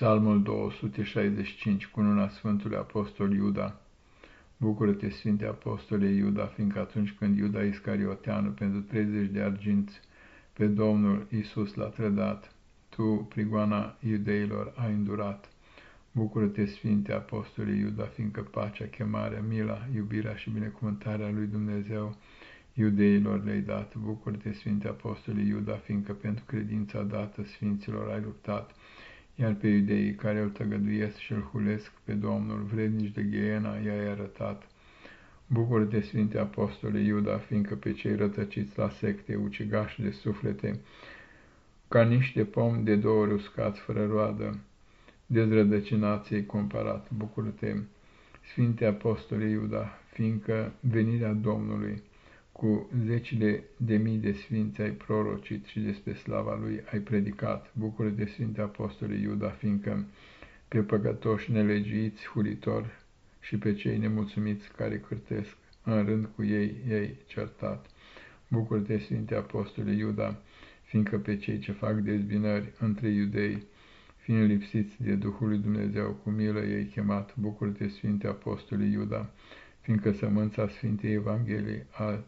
Psalmul 265, cununa Sfântului Apostol Iuda. Bucură-te, Sfinte Apostole Iuda, fiindcă atunci când Iuda Iscarioteanu pentru 30 de arginți pe Domnul Isus l-a trădat, tu, prigoana iudeilor, ai îndurat. Bucură-te, Sfinte Apostole Iuda, fiindcă pacea, chemarea, mila, iubirea și binecuvântarea lui Dumnezeu iudeilor le-ai dat. Bucură-te, Sfinte Apostole Iuda, fiindcă pentru credința dată Sfinților ai luptat iar pe iudeii care îl tăgăduiesc și îl hulesc pe Domnul, vrednici de ghiena, i-ai arătat. Bucură-te, Sfinte Apostole Iuda, fiindcă pe cei rătăciți la secte, ucigași de suflete, ca niște pomi de două ori uscați fără roadă, dezrădăcinației comparat. Bucură-te, Sfinte Apostole Iuda, fiindcă venirea Domnului cu zecile de mii de sfinți ai prorocit și despre slava lui ai predicat. Bucură de Sfinte Apostole Iuda, fiindcă pe păcătoși nelegiuiți, huritori și pe cei nemulțumiți care cârtesc, în rând cu ei, ei certat. Bucură de Sfinte Apostole Iuda, fiindcă pe cei ce fac dezbinări între iudei, fiind lipsiți de Duhul lui Dumnezeu, cu milă ei chemat, bucură de Sfinte Apostole Iuda, fiindcă sămânța Sfintei Evangheliei a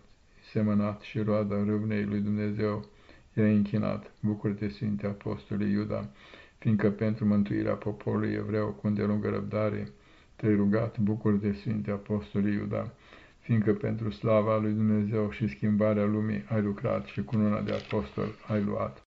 semănat și roada râvnei lui Dumnezeu i-a închinat. Bucură-te, Sfinte Apostole Iuda, fiindcă pentru mântuirea poporului evreu cu îndelungă răbdare te-ai rugat, bucură-te, Sfinte Apostole Iuda, fiindcă pentru slava lui Dumnezeu și schimbarea lumii ai lucrat și cu luna de apostol ai luat.